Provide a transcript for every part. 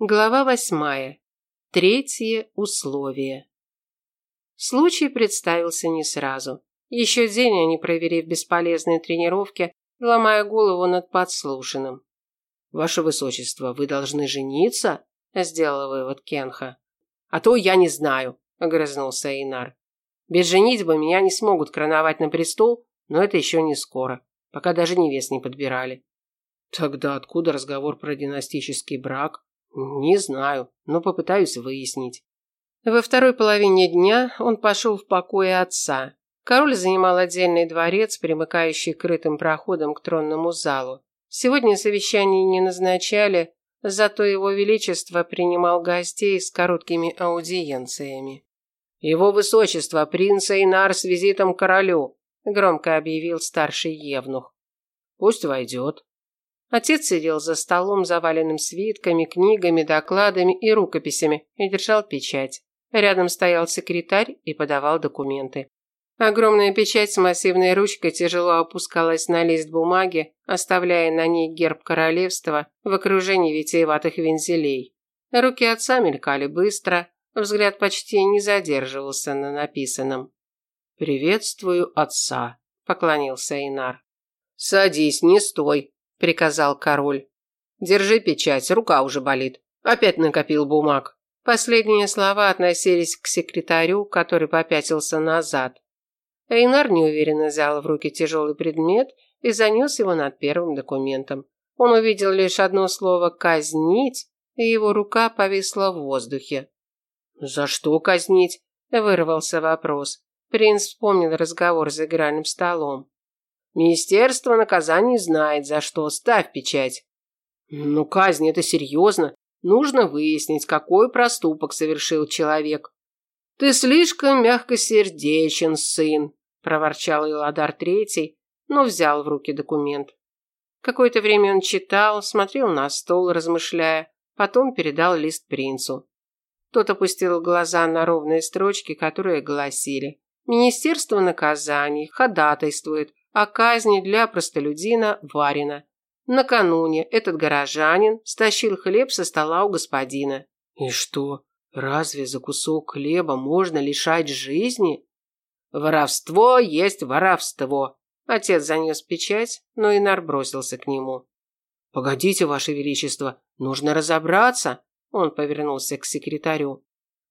Глава восьмая. Третье условие. Случай представился не сразу. Еще день они провели в бесполезной тренировке, ломая голову над подслушанным. «Ваше Высочество, вы должны жениться?» – сделал вывод Кенха. «А то я не знаю», – огрызнулся Эйнар. «Без женитьбы меня не смогут короновать на престол, но это еще не скоро, пока даже невест не подбирали». «Тогда откуда разговор про династический брак?» «Не знаю, но попытаюсь выяснить». Во второй половине дня он пошел в покои отца. Король занимал отдельный дворец, примыкающий крытым проходом к тронному залу. Сегодня совещаний не назначали, зато его величество принимал гостей с короткими аудиенциями. «Его высочество, принц Эйнар с визитом к королю», – громко объявил старший евнух. «Пусть войдет», Отец сидел за столом, заваленным свитками, книгами, докладами и рукописями, и держал печать. Рядом стоял секретарь и подавал документы. Огромная печать с массивной ручкой тяжело опускалась на лист бумаги, оставляя на ней герб королевства в окружении витиеватых вензелей. Руки отца мелькали быстро, взгляд почти не задерживался на написанном. «Приветствую отца», – поклонился Инар. «Садись, не стой», – приказал король. «Держи печать, рука уже болит. Опять накопил бумаг». Последние слова относились к секретарю, который попятился назад. Эйнар неуверенно взял в руки тяжелый предмет и занес его над первым документом. Он увидел лишь одно слово «казнить», и его рука повисла в воздухе. «За что казнить?» – вырвался вопрос. Принц вспомнил разговор за игральным столом. Министерство наказаний знает, за что. Ставь печать. Ну, казнь – это серьезно. Нужно выяснить, какой проступок совершил человек. Ты слишком мягкосердечен, сын, проворчал Иладар Третий, но взял в руки документ. Какое-то время он читал, смотрел на стол, размышляя, потом передал лист принцу. Тот опустил глаза на ровные строчки, которые гласили «Министерство наказаний ходатайствует о казни для простолюдина Варина. Накануне этот горожанин стащил хлеб со стола у господина. И что, разве за кусок хлеба можно лишать жизни? Воровство есть воровство. Отец занес печать, но Инар бросился к нему. Погодите, ваше величество, нужно разобраться. Он повернулся к секретарю.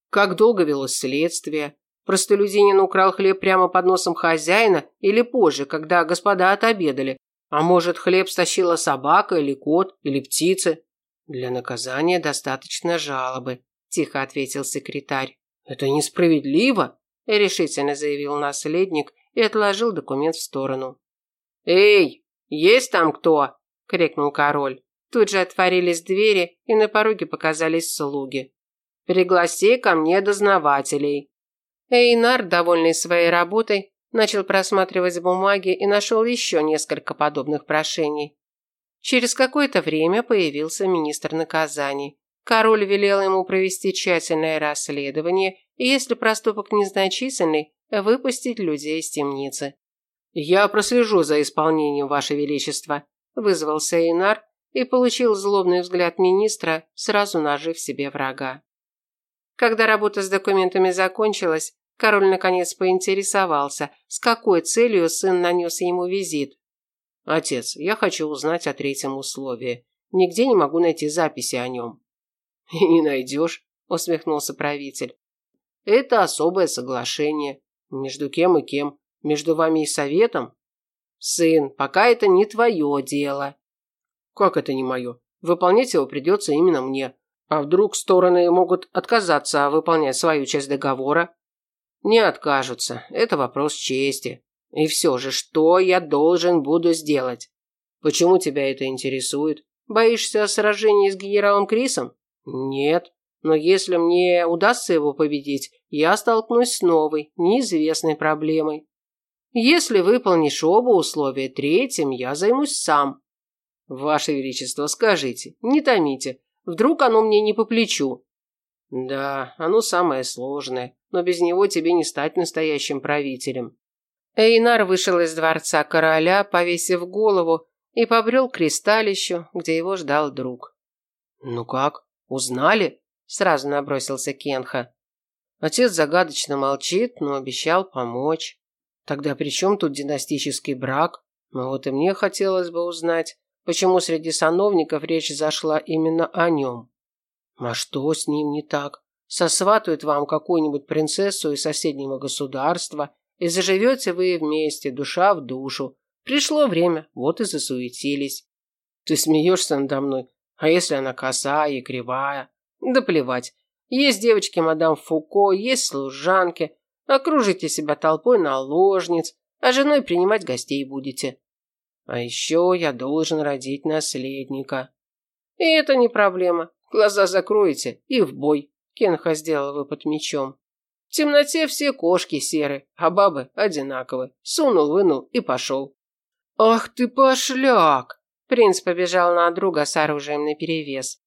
Как долго велось следствие? Простолюдинин украл хлеб прямо под носом хозяина или позже, когда господа отобедали. А может, хлеб стащила собака или кот или птицы? Для наказания достаточно жалобы, тихо ответил секретарь. Это несправедливо, решительно заявил наследник и отложил документ в сторону. Эй, есть там кто? крикнул король. Тут же отворились двери, и на пороге показались слуги. Пригласи ко мне дознавателей. Эйнар, довольный своей работой, начал просматривать бумаги и нашел еще несколько подобных прошений. Через какое-то время появился министр наказаний. Король велел ему провести тщательное расследование и, если проступок незначительный, выпустить людей из темницы. «Я прослежу за исполнением, Ваше Величество», – вызвался Эйнар и получил злобный взгляд министра, сразу нажив себе врага. Когда работа с документами закончилась, Король наконец поинтересовался, с какой целью сын нанес ему визит. «Отец, я хочу узнать о третьем условии. Нигде не могу найти записи о нем». «И не найдешь», – усмехнулся правитель. «Это особое соглашение. Между кем и кем? Между вами и советом?» «Сын, пока это не твое дело». «Как это не мое? Выполнять его придется именно мне. А вдруг стороны могут отказаться выполнять свою часть договора?» Не откажутся. Это вопрос чести. И все же, что я должен буду сделать? Почему тебя это интересует? Боишься сражения с генералом Крисом? Нет. Но если мне удастся его победить, я столкнусь с новой, неизвестной проблемой. Если выполнишь оба условия, третьим я займусь сам. Ваше Величество, скажите, не томите. Вдруг оно мне не по плечу? Да, оно самое сложное но без него тебе не стать настоящим правителем. Эйнар вышел из дворца короля, повесив голову, и побрел к кристалищу, где его ждал друг. «Ну как? Узнали? Сразу набросился Кенха. Отец загадочно молчит, но обещал помочь. Тогда при чем тут династический брак? Ну вот и мне хотелось бы узнать, почему среди сановников речь зашла именно о нем. А что с ним не так? Сосватают вам какую-нибудь принцессу из соседнего государства, и заживете вы вместе, душа в душу. Пришло время, вот и засуетились. Ты смеешься надо мной, а если она косая и кривая? Да плевать. Есть девочки мадам Фуко, есть служанки. Окружите себя толпой наложниц, а женой принимать гостей будете. А еще я должен родить наследника. И это не проблема. Глаза закроете и в бой. Кенха сделал выпад мечом. В темноте все кошки серы, а бабы одинаковы. Сунул, вынул и пошел. Ах ты пошляк! Принц побежал на друга с оружием наперевес.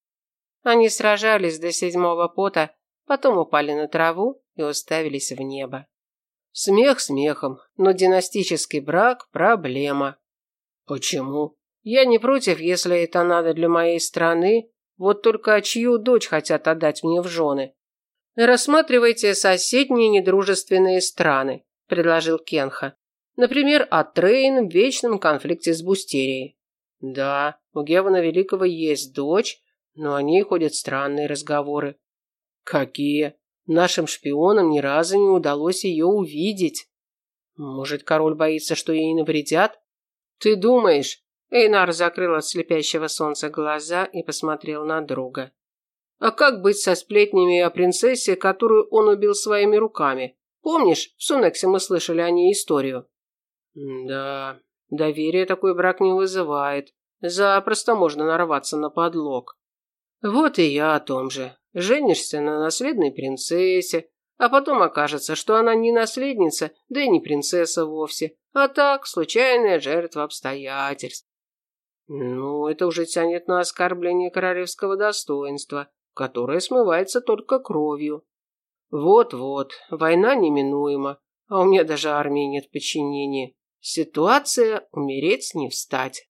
Они сражались до седьмого пота, потом упали на траву и уставились в небо. Смех смехом, но династический брак – проблема. Почему? Я не против, если это надо для моей страны, вот только чью дочь хотят отдать мне в жены. Рассматривайте соседние недружественные страны, предложил Кенха. Например, Атрейн в вечном конфликте с Бустерией. Да, у Гевана Великого есть дочь, но о ней ходят странные разговоры. Какие? Нашим шпионам ни разу не удалось ее увидеть. Может, король боится, что ей навредят? Ты думаешь? Эйнар закрыл от слепящего солнца глаза и посмотрел на друга. А как быть со сплетнями о принцессе, которую он убил своими руками? Помнишь, в Сунексе мы слышали о ней историю? Да, доверие такой брак не вызывает. Запросто можно нарваться на подлог. Вот и я о том же. Женишься на наследной принцессе, а потом окажется, что она не наследница, да и не принцесса вовсе, а так, случайная жертва обстоятельств. Ну, это уже тянет на оскорбление королевского достоинства, которое смывается только кровью. Вот-вот, война неминуема, а у меня даже армии нет подчинения. Ситуация умереть не встать.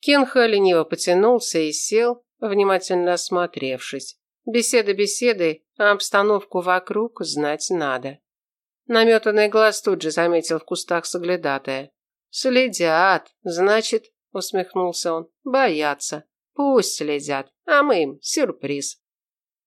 Кенха лениво потянулся и сел, внимательно осмотревшись. Беседа беседой, а обстановку вокруг знать надо. Наметанный глаз тут же заметил в кустах соглядатая. «Следят, значит, – усмехнулся он. «Боятся. Пусть следят, а мы им сюрприз».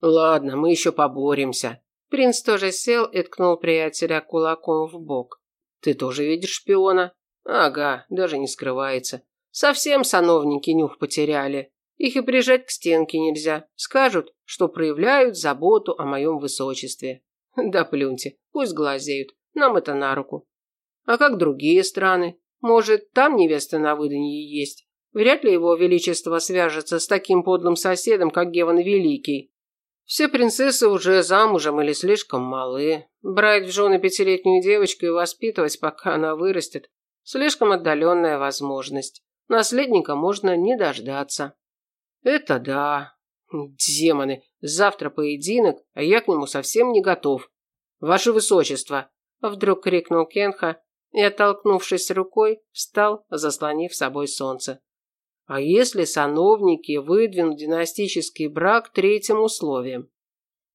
«Ладно, мы еще поборемся». Принц тоже сел и ткнул приятеля кулаком в бок. «Ты тоже видишь шпиона?» «Ага, даже не скрывается. Совсем сановники нюх потеряли. Их и прижать к стенке нельзя. Скажут, что проявляют заботу о моем высочестве. Да плюньте, пусть глазеют. Нам это на руку. А как другие страны? Может, там невеста на выданье есть? Вряд ли его величество свяжется с таким подлым соседом, как Геван Великий. Все принцессы уже замужем или слишком малы. Брать в жены пятилетнюю девочку и воспитывать, пока она вырастет, слишком отдаленная возможность. Наследника можно не дождаться. Это да. Демоны, завтра поединок, а я к нему совсем не готов. Ваше высочество, вдруг крикнул Кенха, и, оттолкнувшись рукой, встал, заслонив собой солнце. А если сановники выдвинут династический брак третьим условием?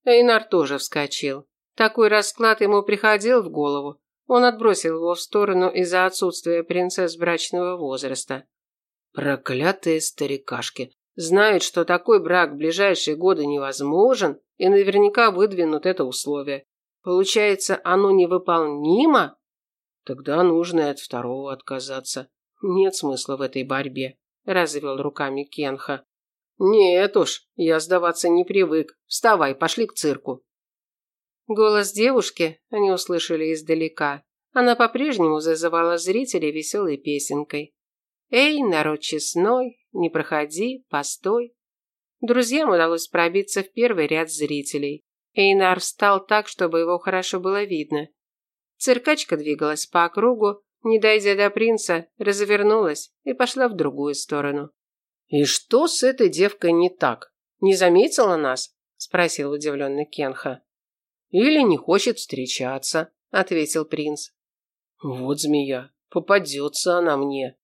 Эйнар тоже вскочил. Такой расклад ему приходил в голову. Он отбросил его в сторону из-за отсутствия принцесс брачного возраста. Проклятые старикашки. Знают, что такой брак в ближайшие годы невозможен, и наверняка выдвинут это условие. Получается, оно невыполнимо? Тогда нужно от второго отказаться. Нет смысла в этой борьбе, развел руками Кенха. Нет уж, я сдаваться не привык. Вставай, пошли к цирку. Голос девушки они услышали издалека. Она по-прежнему зазывала зрителей веселой песенкой. «Эй, народ честной, не проходи, постой». Друзьям удалось пробиться в первый ряд зрителей. Эйнар встал так, чтобы его хорошо было видно. Циркачка двигалась по кругу, не дойдя до принца, развернулась и пошла в другую сторону. «И что с этой девкой не так? Не заметила нас?» – спросил удивленный Кенха. «Или не хочет встречаться», – ответил принц. «Вот змея, попадется она мне».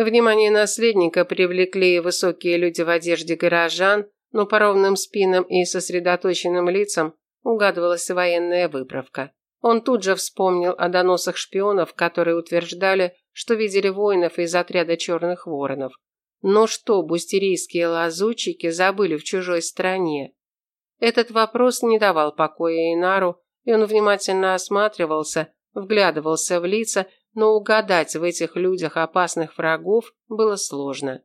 Внимание наследника привлекли высокие люди в одежде горожан, но по ровным спинам и сосредоточенным лицам угадывалась военная выправка. Он тут же вспомнил о доносах шпионов, которые утверждали, что видели воинов из отряда черных воронов. Но что бустерийские лазутчики забыли в чужой стране? Этот вопрос не давал покоя Инару, и он внимательно осматривался, вглядывался в лица, но угадать в этих людях опасных врагов было сложно.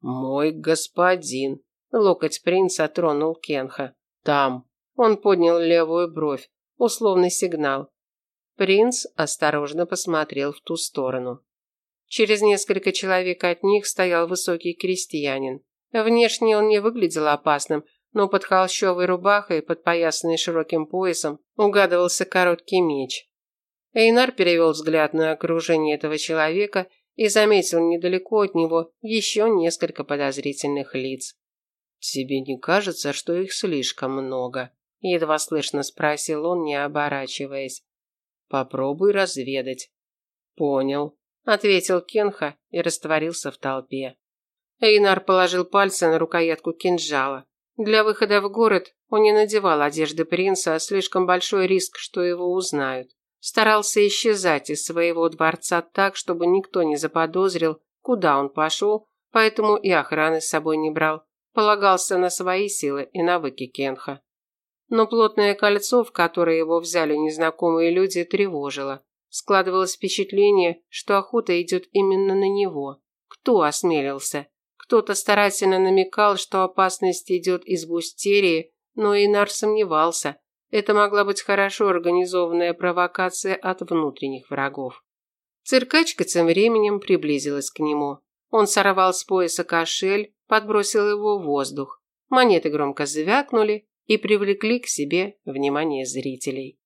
«Мой господин», – локоть принца тронул Кенха. «Там». Он поднял левую бровь. Условный сигнал. Принц осторожно посмотрел в ту сторону. Через несколько человек от них стоял высокий крестьянин. Внешне он не выглядел опасным, но под холщовой рубахой, подпоясанной широким поясом, угадывался короткий меч. Эйнар перевел взгляд на окружение этого человека и заметил недалеко от него еще несколько подозрительных лиц. «Тебе не кажется, что их слишком много?» – едва слышно спросил он, не оборачиваясь. «Попробуй разведать». «Понял», – ответил Кенха и растворился в толпе. Эйнар положил пальцы на рукоятку кинжала. Для выхода в город он не надевал одежды принца, а слишком большой риск, что его узнают. Старался исчезать из своего дворца так, чтобы никто не заподозрил, куда он пошел, поэтому и охраны с собой не брал. Полагался на свои силы и навыки Кенха. Но плотное кольцо, в которое его взяли незнакомые люди, тревожило. Складывалось впечатление, что охота идет именно на него. Кто осмелился? Кто-то старательно намекал, что опасность идет из бустерии, но Инар сомневался. Это могла быть хорошо организованная провокация от внутренних врагов. Циркачка тем временем приблизилась к нему. Он сорвал с пояса кошель, подбросил его в воздух. Монеты громко звякнули и привлекли к себе внимание зрителей.